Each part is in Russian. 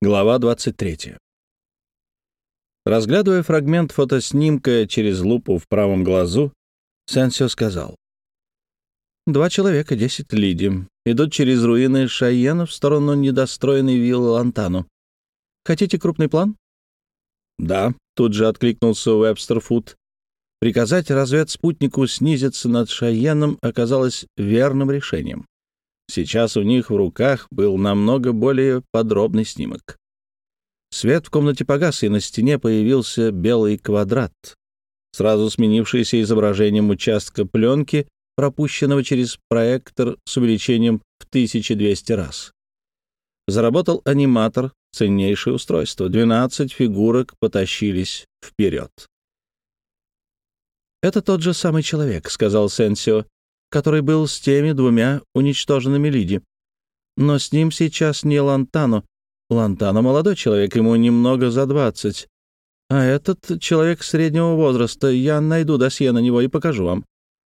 Глава 23. Разглядывая фрагмент фотоснимка через лупу в правом глазу, Сенсио сказал. «Два человека, десять лиди, идут через руины Шайена в сторону недостроенной виллы Лантану. Хотите крупный план?» «Да», — тут же откликнулся Уэбстер Фуд. Приказать разведспутнику снизиться над Шайеном оказалось верным решением. Сейчас у них в руках был намного более подробный снимок. Свет в комнате погас, и на стене появился белый квадрат, сразу сменившийся изображением участка пленки, пропущенного через проектор с увеличением в 1200 раз. Заработал аниматор, ценнейшее устройство. 12 фигурок потащились вперед. «Это тот же самый человек», — сказал Сенсио который был с теми двумя уничтоженными Лиди. Но с ним сейчас не Лантано. Лантано молодой человек, ему немного за двадцать. А этот человек среднего возраста, я найду досье на него и покажу вам.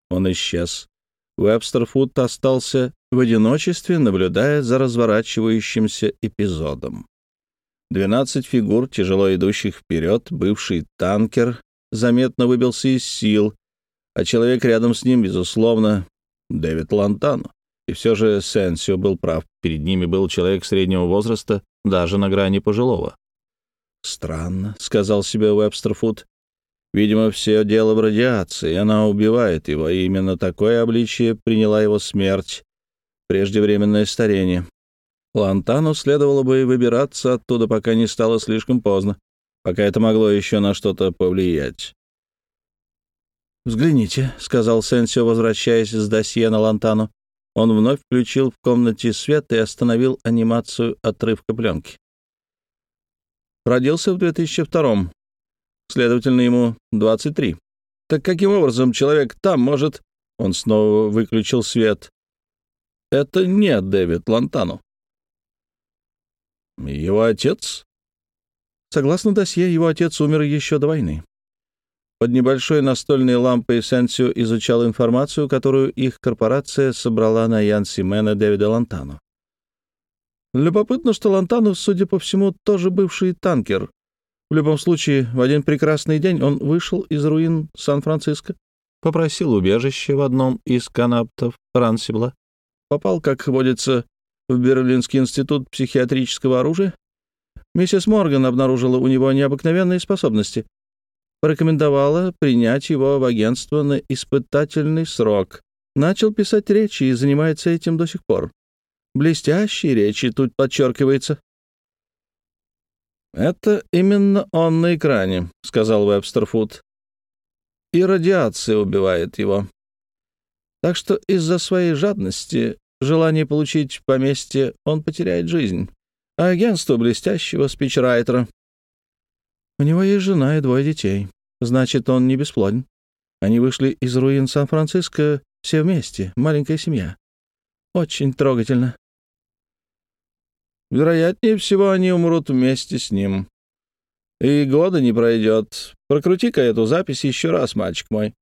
Он исчез. Вебстер Фуд остался в одиночестве, наблюдая за разворачивающимся эпизодом. Двенадцать фигур, тяжело идущих вперед, бывший танкер, заметно выбился из сил, а человек рядом с ним, безусловно, Дэвид Лантано. И все же Сенсио был прав. Перед ними был человек среднего возраста, даже на грани пожилого. «Странно», — сказал себе Уэбстерфуд. «Видимо, все дело в радиации. Она убивает его, и именно такое обличие приняла его смерть, преждевременное старение. Лантану следовало бы выбираться оттуда, пока не стало слишком поздно, пока это могло еще на что-то повлиять. «Взгляните», — сказал Сенсио, возвращаясь с досье на Лантану. Он вновь включил в комнате свет и остановил анимацию отрывка пленки. Родился в 2002-м. Следовательно, ему 23. Так каким образом человек там может... Он снова выключил свет. Это не Дэвид Лантану. Его отец? Согласно досье, его отец умер еще до войны. Под небольшой настольной лампой Сенсио изучал информацию, которую их корпорация собрала на Ян Симена Дэвида Лантану. Любопытно, что Лантану, судя по всему, тоже бывший танкер. В любом случае, в один прекрасный день он вышел из руин Сан-Франциско, попросил убежище в одном из канаптов Рансибла, попал, как водится, в Берлинский институт психиатрического оружия. Миссис Морган обнаружила у него необыкновенные способности — порекомендовала принять его в агентство на испытательный срок. Начал писать речи и занимается этим до сих пор. Блестящие речи тут подчеркивается. «Это именно он на экране», — сказал Вебстер Фуд. «И радиация убивает его. Так что из-за своей жадности, желания получить поместье, он потеряет жизнь. А агентство блестящего спичрайтера у него есть жена и двое детей. Значит, он не бесплоден. Они вышли из руин Сан-Франциско все вместе, маленькая семья. Очень трогательно. Вероятнее всего, они умрут вместе с ним. И года не пройдет. Прокрути-ка эту запись еще раз, мальчик мой.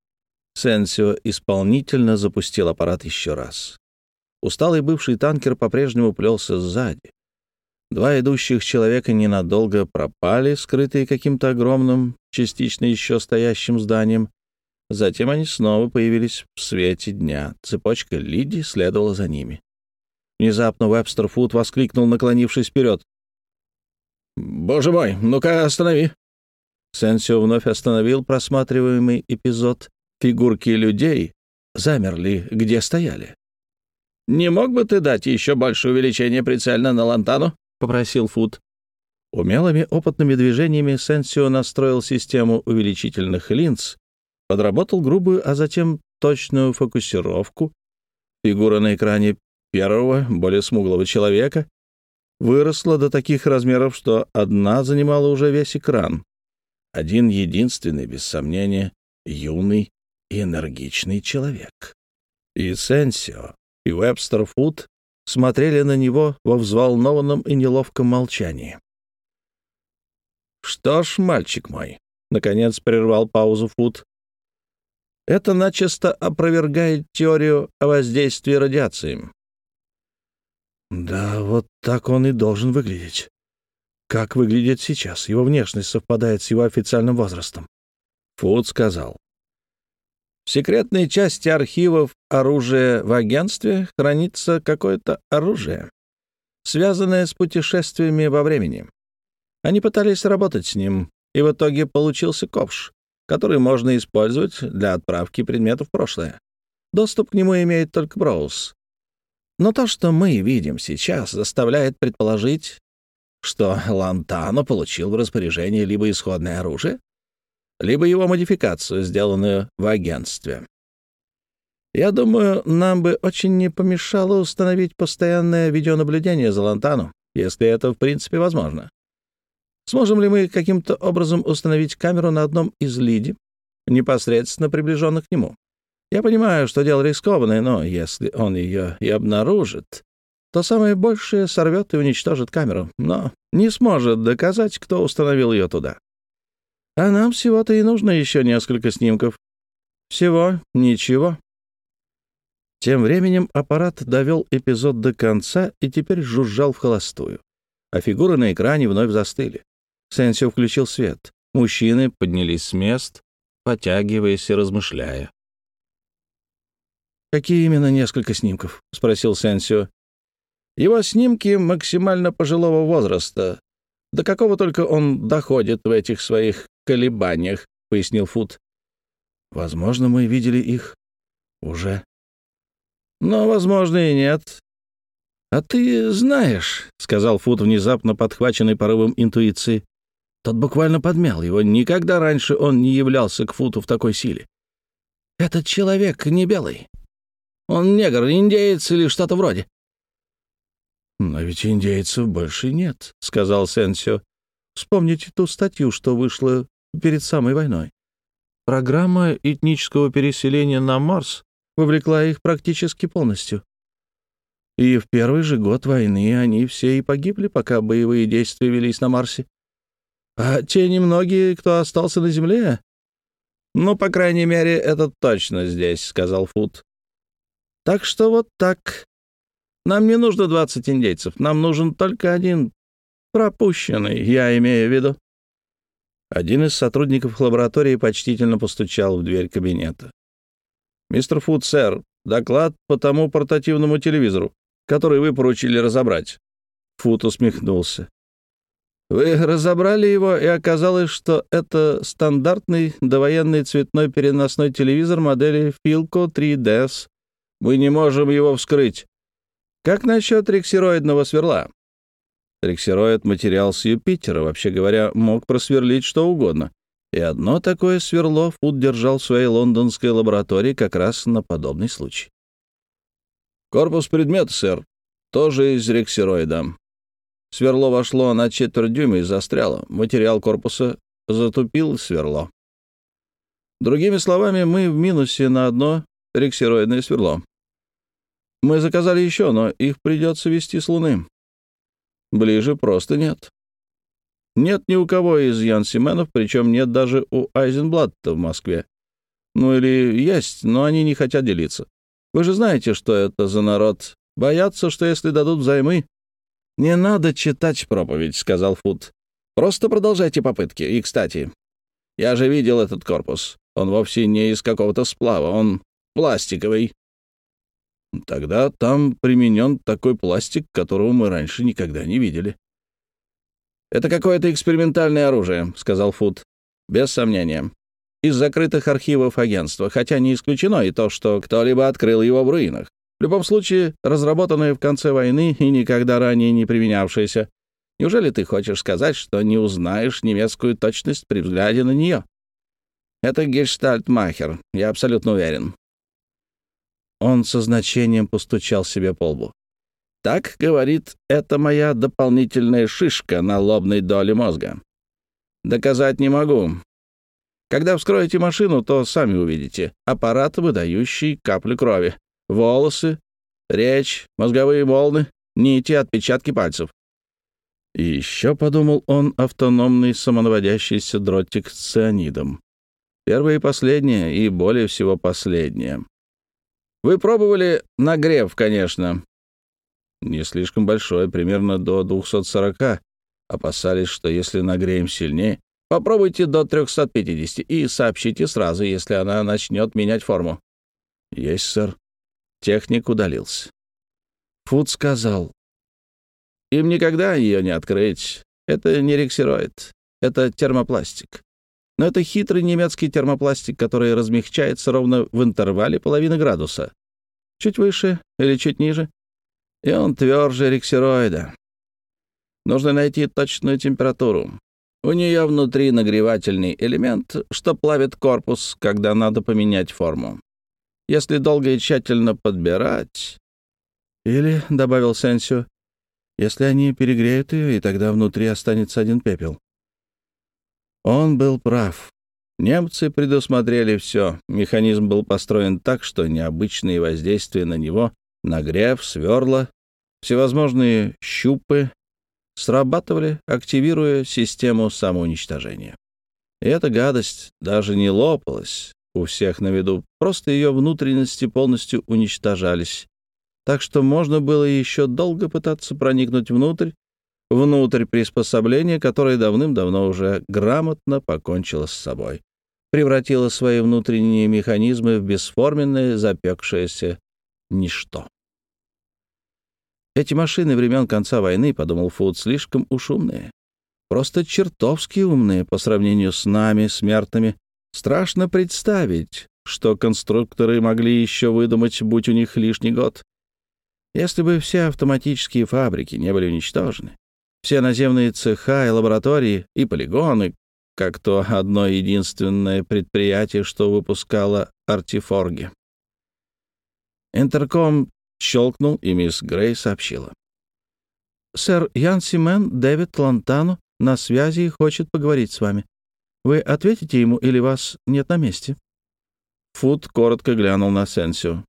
Сенсио исполнительно запустил аппарат еще раз. Усталый бывший танкер по-прежнему плелся сзади. Два идущих человека ненадолго пропали, скрытые каким-то огромным, частично еще стоящим зданием. Затем они снова появились в свете дня. Цепочка Лиди следовала за ними. Внезапно Вебстер Фуд воскликнул, наклонившись вперед. «Боже мой, ну-ка останови!» Сенсио вновь остановил просматриваемый эпизод. Фигурки людей замерли, где стояли. «Не мог бы ты дать еще больше увеличение прицельно на Лантану?» — попросил Фуд. Умелыми опытными движениями Сенсио настроил систему увеличительных линз, подработал грубую, а затем точную фокусировку. Фигура на экране первого, более смуглого человека выросла до таких размеров, что одна занимала уже весь экран. Один единственный, без сомнения, юный и энергичный человек. И Сенсио, и Вебстер Фуд смотрели на него во взволнованном и неловком молчании. «Что ж, мальчик мой», — наконец прервал паузу Фуд, — «это начисто опровергает теорию о воздействии радиации». «Да, вот так он и должен выглядеть. как выглядит сейчас. Его внешность совпадает с его официальным возрастом. Фуд сказал. В секретной части архивов оружия в агентстве хранится какое-то оружие, связанное с путешествиями во времени. Они пытались работать с ним, и в итоге получился ковш, который можно использовать для отправки предметов в прошлое. Доступ к нему имеет только Броуз. Но то, что мы видим сейчас, заставляет предположить, что Лантано получил в распоряжение либо исходное оружие, либо его модификацию, сделанную в агентстве. Я думаю, нам бы очень не помешало установить постоянное видеонаблюдение за Лантану, если это в принципе возможно. Сможем ли мы каким-то образом установить камеру на одном из лиди, непосредственно приближенных к нему? Я понимаю, что дело рискованное, но если он ее и обнаружит, то самое большее сорвет и уничтожит камеру, но не сможет доказать, кто установил ее туда. А нам всего-то и нужно еще несколько снимков. Всего ничего. Тем временем аппарат довел эпизод до конца и теперь жужжал в холостую. А фигуры на экране вновь застыли. Сенсио включил свет. Мужчины поднялись с мест, потягиваясь и размышляя. «Какие именно несколько снимков?» — спросил Сенсио. «Его снимки максимально пожилого возраста. До какого только он доходит в этих своих колебаниях», — пояснил Фуд. «Возможно, мы видели их уже». «Но, возможно, и нет. А ты знаешь», — сказал Фуд, внезапно подхваченный порывом интуиции. Тот буквально подмял его. Никогда раньше он не являлся к Футу в такой силе. «Этот человек не белый. Он негр, индеец или что-то вроде». «Но ведь индейцев больше нет», — сказал Сенсио. «Вспомните ту статью, что вышла перед самой войной. Программа этнического переселения на Марс вовлекла их практически полностью. И в первый же год войны они все и погибли, пока боевые действия велись на Марсе. А те немногие, кто остался на Земле... Ну, по крайней мере, это точно здесь, — сказал Фуд. Так что вот так. Нам не нужно 20 индейцев, нам нужен только один пропущенный, я имею в виду. Один из сотрудников лаборатории почтительно постучал в дверь кабинета. «Мистер Фуд, сэр, доклад по тому портативному телевизору, который вы поручили разобрать». Фуд усмехнулся. «Вы разобрали его, и оказалось, что это стандартный довоенный цветной переносной телевизор модели Philco 3DS. Мы не можем его вскрыть. Как насчет рексероидного сверла?» Рексероид — материал с Юпитера, вообще говоря, мог просверлить что угодно. И одно такое сверло Фуд держал в своей лондонской лаборатории как раз на подобный случай. «Корпус предмета, сэр, тоже из рексероида. Сверло вошло на четверть дюйма и застряло. Материал корпуса затупил сверло. Другими словами, мы в минусе на одно рексероидное сверло. Мы заказали еще, но их придется вести с Луны. Ближе просто нет. Нет ни у кого из Янсименов, причем нет даже у Айзенблатта в Москве. Ну или есть, но они не хотят делиться. Вы же знаете, что это за народ. Боятся, что если дадут взаймы... «Не надо читать проповедь», — сказал Фуд. «Просто продолжайте попытки. И, кстати, я же видел этот корпус. Он вовсе не из какого-то сплава, он пластиковый. Тогда там применен такой пластик, которого мы раньше никогда не видели. «Это какое-то экспериментальное оружие», — сказал Фуд. «Без сомнения. Из закрытых архивов агентства, хотя не исключено и то, что кто-либо открыл его в руинах. В любом случае, разработанное в конце войны и никогда ранее не применявшееся. Неужели ты хочешь сказать, что не узнаешь немецкую точность при взгляде на нее? Это гештальтмахер, я абсолютно уверен. Он со значением постучал себе по лбу. «Так, — говорит, — это моя дополнительная шишка на лобной доле мозга. Доказать не могу. Когда вскроете машину, то сами увидите. Аппарат, выдающий каплю крови. Волосы, речь, мозговые волны, нити, отпечатки пальцев. И еще, — подумал он, — автономный самонаводящийся дротик с цианидом. Первое и последнее, и более всего последнее. Вы пробовали нагрев, конечно. Не слишком большой, примерно до 240. Опасались, что если нагреем сильнее, попробуйте до 350 и сообщите сразу, если она начнет менять форму. Есть, сэр. Техник удалился. Фуд сказал, им никогда ее не открыть. Это не рексероид, это термопластик. Но это хитрый немецкий термопластик, который размягчается ровно в интервале половины градуса. Чуть выше или чуть ниже. И он тверже рексероида. Нужно найти точную температуру. У нее внутри нагревательный элемент, что плавит корпус, когда надо поменять форму. Если долго и тщательно подбирать... Или, — добавил Сенсио, — если они перегреют ее, и тогда внутри останется один пепел. Он был прав. Немцы предусмотрели все. Механизм был построен так, что необычные воздействия на него, нагрев, сверла, всевозможные щупы срабатывали, активируя систему самоуничтожения. И эта гадость даже не лопалась у всех на виду, просто ее внутренности полностью уничтожались. Так что можно было еще долго пытаться проникнуть внутрь, внутрь приспособления, которое давным-давно уже грамотно покончило с собой, превратило свои внутренние механизмы в бесформенное запекшееся ничто. Эти машины времен конца войны, подумал Фуд, слишком уж умные. Просто чертовски умные по сравнению с нами, смертными. Страшно представить, что конструкторы могли еще выдумать, будь у них лишний год. Если бы все автоматические фабрики не были уничтожены, все наземные цеха и лаборатории и полигоны, как то одно единственное предприятие, что выпускало артифорги. Интерком щелкнул, и мисс Грей сообщила. «Сэр Ян Симен Дэвид Лантану на связи и хочет поговорить с вами. Вы ответите ему или вас нет на месте?» Фуд коротко глянул на Сенсио.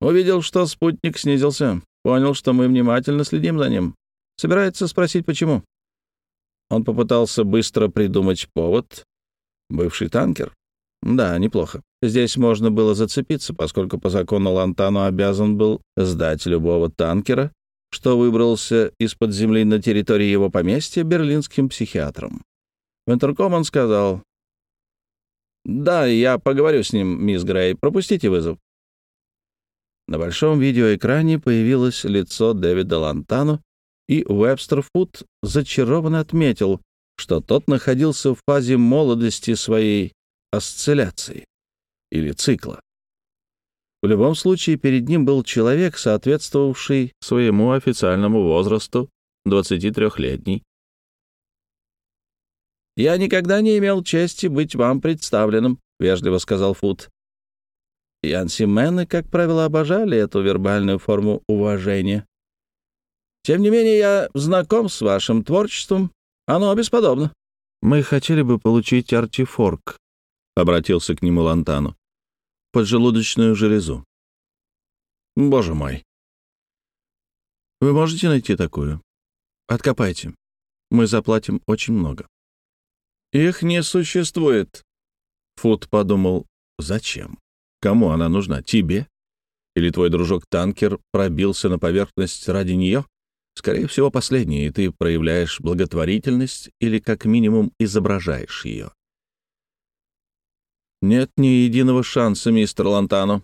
«Увидел, что спутник снизился. Понял, что мы внимательно следим за ним. Собирается спросить, почему». Он попытался быстро придумать повод. Бывший танкер? Да, неплохо. Здесь можно было зацепиться, поскольку по закону Лантану обязан был сдать любого танкера, что выбрался из-под земли на территории его поместья берлинским психиатром. В интерком он сказал, «Да, я поговорю с ним, мисс Грей. Пропустите вызов». На большом видеоэкране появилось лицо Дэвида Лантану, и Уэбстер Фуд зачарованно отметил, что тот находился в фазе молодости своей осцилляции или цикла. В любом случае, перед ним был человек, соответствовавший своему официальному возрасту, 23-летний. «Я никогда не имел чести быть вам представленным», — вежливо сказал Фуд. Янсимены, как правило, обожали эту вербальную форму уважения. «Тем не менее, я знаком с вашим творчеством. Оно бесподобно». «Мы хотели бы получить артифорк», обратился к нему Лантану. «Поджелудочную железу». «Боже мой!» «Вы можете найти такую? Откопайте. Мы заплатим очень много». «Их не существует», — Фуд подумал. «Зачем? Кому она нужна? Тебе? Или твой дружок-танкер пробился на поверхность ради нее?» Скорее всего, последнее, и ты проявляешь благотворительность или как минимум изображаешь ее. Нет ни единого шанса, мистер Лантано.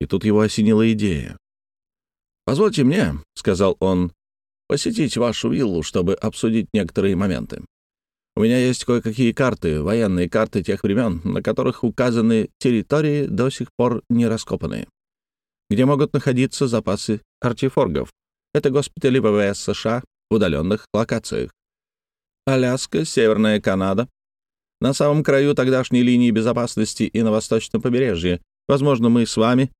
И тут его осенила идея. «Позвольте мне», — сказал он, — «посетить вашу виллу, чтобы обсудить некоторые моменты. У меня есть кое-какие карты, военные карты тех времен, на которых указаны территории, до сих пор не раскопанные, где могут находиться запасы артифоргов. Это госпитали ВВС США в удаленных локациях. Аляска, Северная Канада, на самом краю тогдашней линии безопасности и на восточном побережье. Возможно, мы с вами...»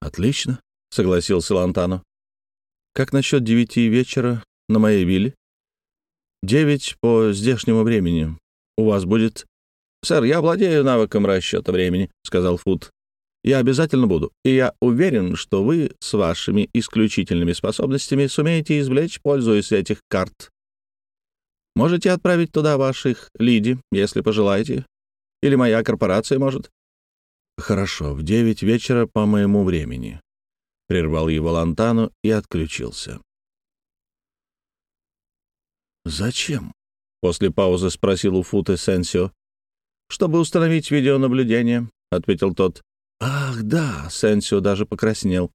«Отлично», — согласился Лантано. «Как насчет девяти вечера на моей вилле?» «Девять по здешнему времени. У вас будет...» «Сэр, я владею навыком расчета времени», — сказал Фуд. «Я обязательно буду, и я уверен, что вы с вашими исключительными способностями сумеете извлечь пользу из этих карт. Можете отправить туда ваших Лиди, если пожелаете. Или моя корпорация может». «Хорошо, в девять вечера по моему времени», — прервал его Лантану и отключился. «Зачем?» — после паузы спросил у Футы Сенсио. «Чтобы установить видеонаблюдение», — ответил тот. «Ах, да!» — Сенсио даже покраснел.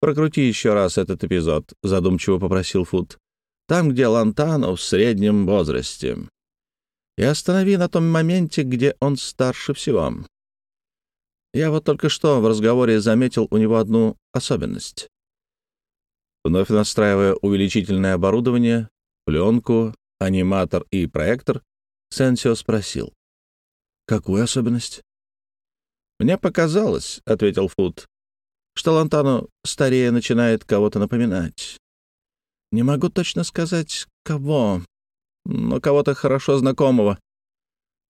«Прокрути еще раз этот эпизод», — задумчиво попросил Фут. «Там, где Лантано в среднем возрасте. И останови на том моменте, где он старше всего. Я вот только что в разговоре заметил у него одну особенность. Вновь настраивая увеличительное оборудование, пленку, аниматор и проектор, Сенсио спросил. «Какую особенность?» «Мне показалось», — ответил Фут, что Лантано старее начинает кого-то напоминать. Не могу точно сказать, кого, но кого-то хорошо знакомого.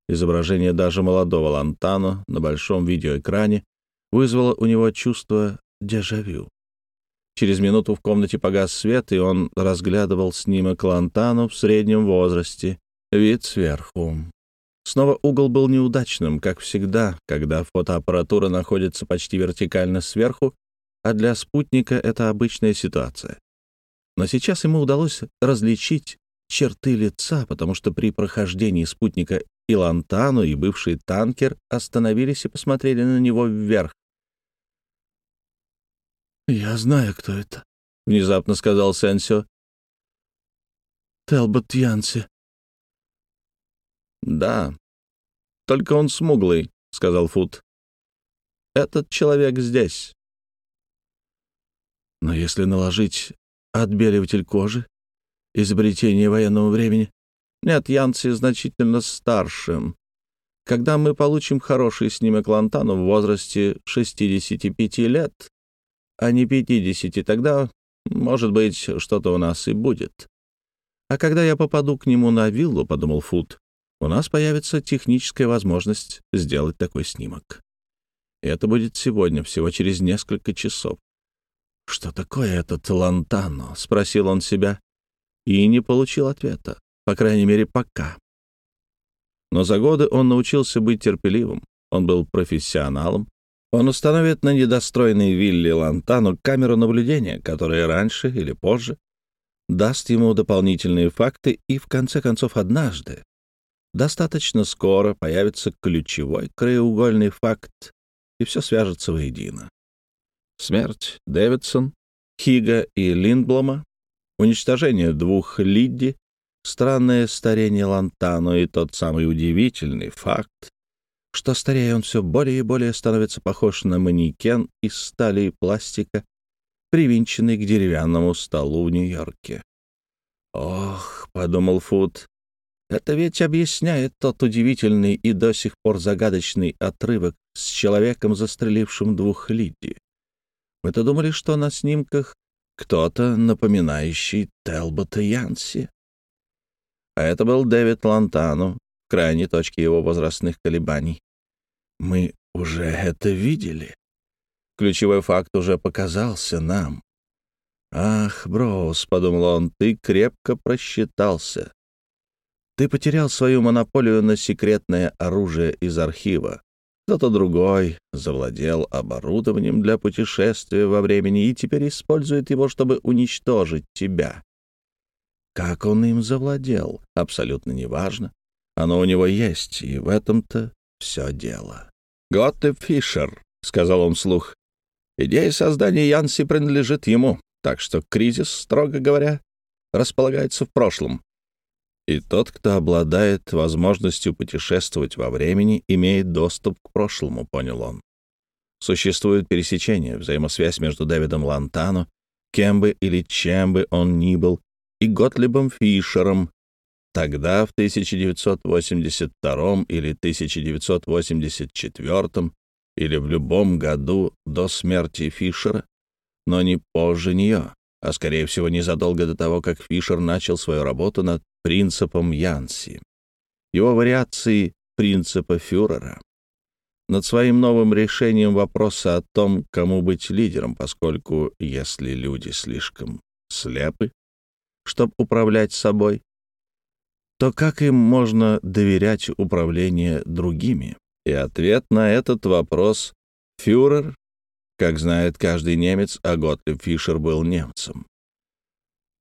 Изображение даже молодого Лантано на большом видеоэкране вызвало у него чувство дежавю. Через минуту в комнате погас свет, и он разглядывал снимок Лантано в среднем возрасте, вид сверху. Снова угол был неудачным, как всегда, когда фотоаппаратура находится почти вертикально сверху, а для спутника это обычная ситуация. Но сейчас ему удалось различить черты лица, потому что при прохождении спутника и Лантану, и бывший танкер остановились и посмотрели на него вверх. «Я знаю, кто это», — внезапно сказал Сенсио. «Телбот Янси». «Да, только он смуглый», — сказал Фут. «Этот человек здесь». «Но если наложить отбеливатель кожи, изобретение военного времени...» «Нет, Янси значительно старше. Когда мы получим хороший снимок Лантану в возрасте 65 лет, а не 50, тогда, может быть, что-то у нас и будет. А когда я попаду к нему на виллу, — подумал Фут, у нас появится техническая возможность сделать такой снимок. Это будет сегодня, всего через несколько часов. «Что такое этот Лантано?» — спросил он себя. И не получил ответа, по крайней мере, пока. Но за годы он научился быть терпеливым. Он был профессионалом. Он установит на недостроенной вилле Лантану камеру наблюдения, которая раньше или позже даст ему дополнительные факты, и в конце концов однажды Достаточно скоро появится ключевой краеугольный факт, и все свяжется воедино. Смерть Дэвидсон, Хига и Линдблома, уничтожение двух Лидди, странное старение Лантано и тот самый удивительный факт, что старее он все более и более становится похож на манекен из стали и пластика, привинченный к деревянному столу в Нью-Йорке. «Ох», — подумал Фуд, это ведь объясняет тот удивительный и до сих пор загадочный отрывок с человеком, застрелившим двух Лидди. Мы-то думали, что на снимках кто-то, напоминающий Телбота Янси. А это был Дэвид Лантану, в крайней точке его возрастных колебаний. Мы уже это видели. Ключевой факт уже показался нам. «Ах, Броуз», — подумал он, — «ты крепко просчитался. Ты потерял свою монополию на секретное оружие из архива. Кто-то другой завладел оборудованием для путешествия во времени и теперь использует его, чтобы уничтожить тебя. Как он им завладел, абсолютно неважно. Оно у него есть, и в этом-то все дело. «Готтеп Фишер», — сказал он вслух, — «идея создания Янси принадлежит ему, так что кризис, строго говоря, располагается в прошлом. И тот, кто обладает возможностью путешествовать во времени, имеет доступ к прошлому, понял он. Существует пересечение, взаимосвязь между Дэвидом Лантано, кем бы или чем бы он ни был, и Готлибом Фишером. Тогда, в 1982 или 1984 или в любом году до смерти Фишера, но не позже нее, а скорее всего незадолго до того, как Фишер начал свою работу над принципом Янси, его вариации принципа фюрера, над своим новым решением вопроса о том, кому быть лидером, поскольку если люди слишком слепы, чтобы управлять собой, то как им можно доверять управление другими? И ответ на этот вопрос — фюрер, как знает каждый немец, а Готлиб Фишер был немцем.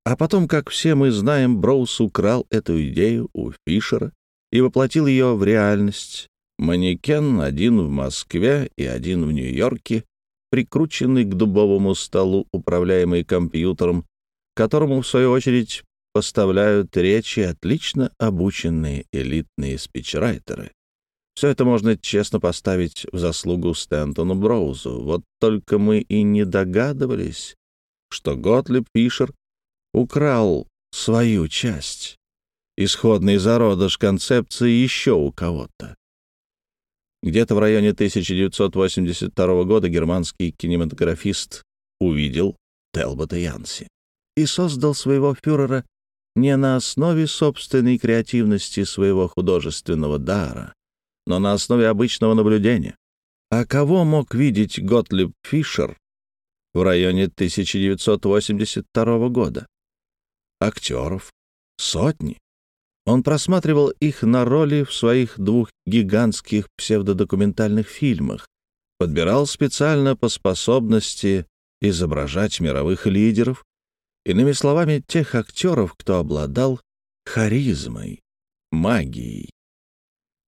А потом, как все мы знаем, Броуз украл эту идею у Фишера и воплотил ее в реальность. Манекен один в Москве и один в Нью-Йорке, прикрученный к дубовому столу, управляемый компьютером, которому, в свою очередь, поставляют речи отлично обученные элитные спичрайтеры. Все это можно честно поставить в заслугу Стэнтону Броузу. Вот только мы и не догадывались, что Готлиб Фишер украл свою часть, исходный зародыш концепции еще у кого-то. Где-то в районе 1982 года германский кинематографист увидел Телбота Янси и создал своего фюрера не на основе собственной креативности своего художественного дара, но на основе обычного наблюдения. А кого мог видеть Готлиб Фишер в районе 1982 года? актеров, сотни. Он просматривал их на роли в своих двух гигантских псевдодокументальных фильмах, подбирал специально по способности изображать мировых лидеров, иными словами, тех актеров, кто обладал харизмой, магией.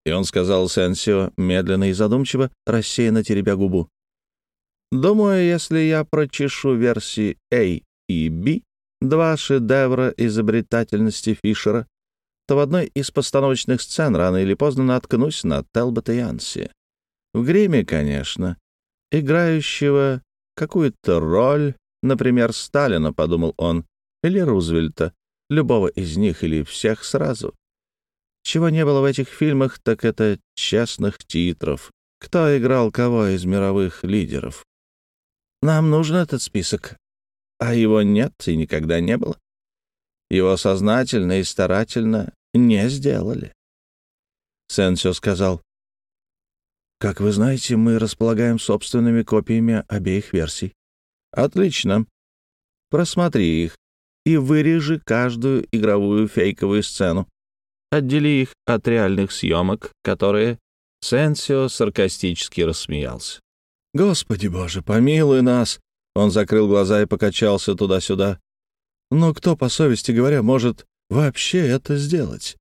И он сказал Сенсио медленно и задумчиво, рассеянно теребя губу. «Думаю, если я прочешу версии A и B, два шедевра изобретательности Фишера, то в одной из постановочных сцен рано или поздно наткнусь на Телбота Янси. В гриме, конечно, играющего какую-то роль, например, Сталина, подумал он, или Рузвельта, любого из них или всех сразу. Чего не было в этих фильмах, так это честных титров. Кто играл кого из мировых лидеров? Нам нужен этот список, а его нет и никогда не было. Его сознательно и старательно не сделали. Сенсио сказал, «Как вы знаете, мы располагаем собственными копиями обеих версий». «Отлично. Просмотри их и вырежи каждую игровую фейковую сцену. Отдели их от реальных съемок, которые...» Сенсио саркастически рассмеялся. «Господи боже, помилуй нас!» Он закрыл глаза и покачался туда-сюда. Но кто, по совести говоря, может вообще это сделать?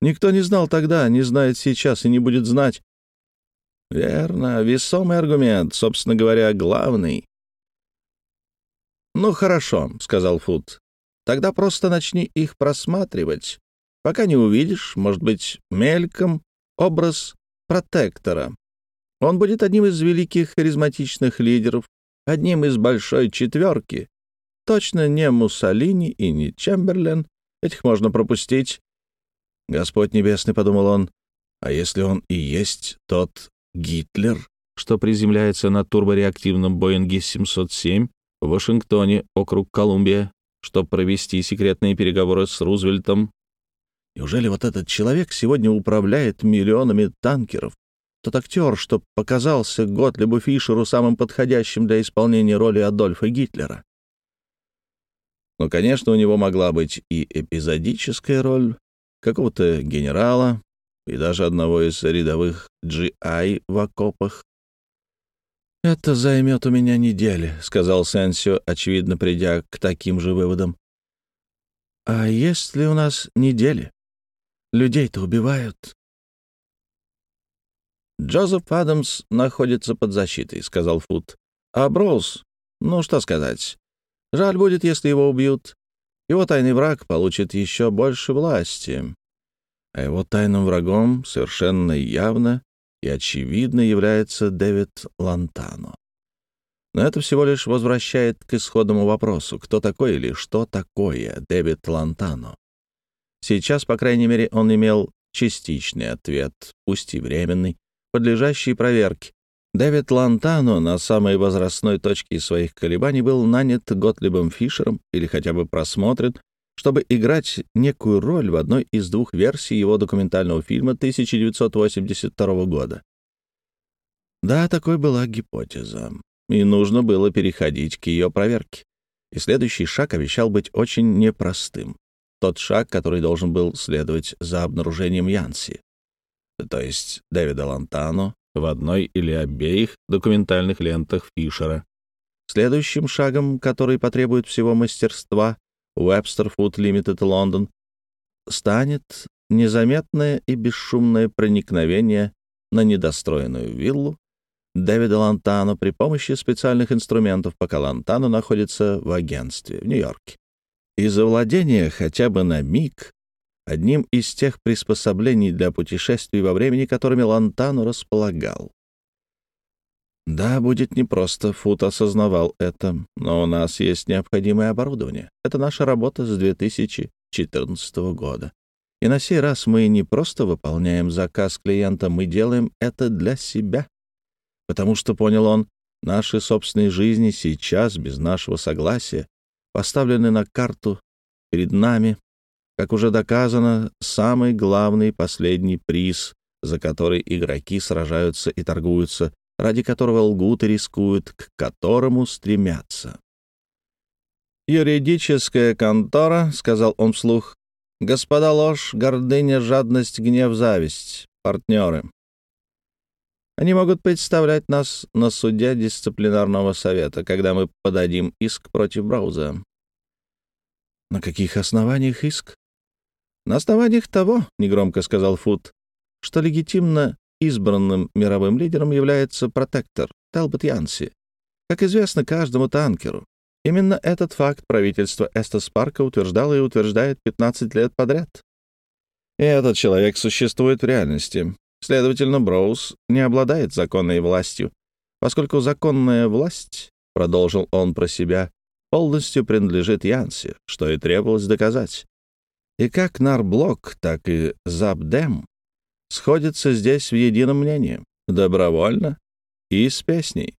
Никто не знал тогда, не знает сейчас и не будет знать. Верно, весомый аргумент, собственно говоря, главный. «Ну, хорошо», — сказал Фуд. «Тогда просто начни их просматривать, пока не увидишь, может быть, мельком, образ протектора. Он будет одним из великих харизматичных лидеров, одним из большой четверки. Точно не Муссолини и не Чемберлен. Этих можно пропустить. Господь Небесный, — подумал он, — а если он и есть тот Гитлер, что приземляется на турбореактивном Боинге 707 в Вашингтоне, округ Колумбия, чтобы провести секретные переговоры с Рузвельтом. Неужели вот этот человек сегодня управляет миллионами танкеров, тот актер, что показался Готлибу Фишеру самым подходящим для исполнения роли Адольфа Гитлера. Но, конечно, у него могла быть и эпизодическая роль какого-то генерала и даже одного из рядовых GI в окопах. «Это займет у меня недели», — сказал Сенсио, очевидно, придя к таким же выводам. «А есть ли у нас недели? Людей-то убивают, «Джозеф Адамс находится под защитой», — сказал Фуд. «А Броуз? Ну, что сказать. Жаль будет, если его убьют. Его тайный враг получит еще больше власти. А его тайным врагом совершенно явно и очевидно является Дэвид Лантано. Но это всего лишь возвращает к исходному вопросу, кто такой или что такое Дэвид Лантано. Сейчас, по крайней мере, он имел частичный ответ, пусть и временный, подлежащий проверке. Дэвид Лантано на самой возрастной точке своих колебаний был нанят Готлибом Фишером или хотя бы просмотрен, чтобы играть некую роль в одной из двух версий его документального фильма 1982 года. Да, такой была гипотеза, и нужно было переходить к ее проверке. И следующий шаг обещал быть очень непростым. Тот шаг, который должен был следовать за обнаружением Янси то есть Дэвида Лантано, в одной или обеих документальных лентах Фишера. Следующим шагом, который потребует всего мастерства, Webster Food Limited London, станет незаметное и бесшумное проникновение на недостроенную виллу Дэвида Лантано при помощи специальных инструментов, пока Лантано находится в агентстве в Нью-Йорке. И завладение хотя бы на миг одним из тех приспособлений для путешествий во времени, которыми Лантано располагал. Да, будет непросто, Фут осознавал это, но у нас есть необходимое оборудование. Это наша работа с 2014 года. И на сей раз мы не просто выполняем заказ клиента, мы делаем это для себя. Потому что, понял он, наши собственные жизни сейчас, без нашего согласия, поставлены на карту перед нами, как уже доказано, самый главный последний приз, за который игроки сражаются и торгуются, ради которого лгут и рискуют, к которому стремятся. «Юридическая контора», — сказал он вслух, — «господа ложь, гордыня, жадность, гнев, зависть, партнеры. Они могут представлять нас на суде дисциплинарного совета, когда мы подадим иск против Брауза». «На каких основаниях иск?» «На основаниях того», — негромко сказал Фуд, — «что легитимно избранным мировым лидером является протектор Талбот Янси. Как известно каждому танкеру, именно этот факт правительство Эстас Парка утверждало и утверждает 15 лет подряд. И этот человек существует в реальности. Следовательно, Броуз не обладает законной властью, поскольку законная власть, продолжил он про себя, полностью принадлежит Янси, что и требовалось доказать. И как Нарблок, так и Забдем сходятся здесь в едином мнении, добровольно и с песней.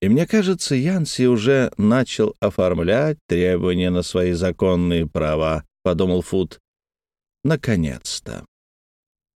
И мне кажется, Янси уже начал оформлять требования на свои законные права, — подумал Фуд. Наконец-то.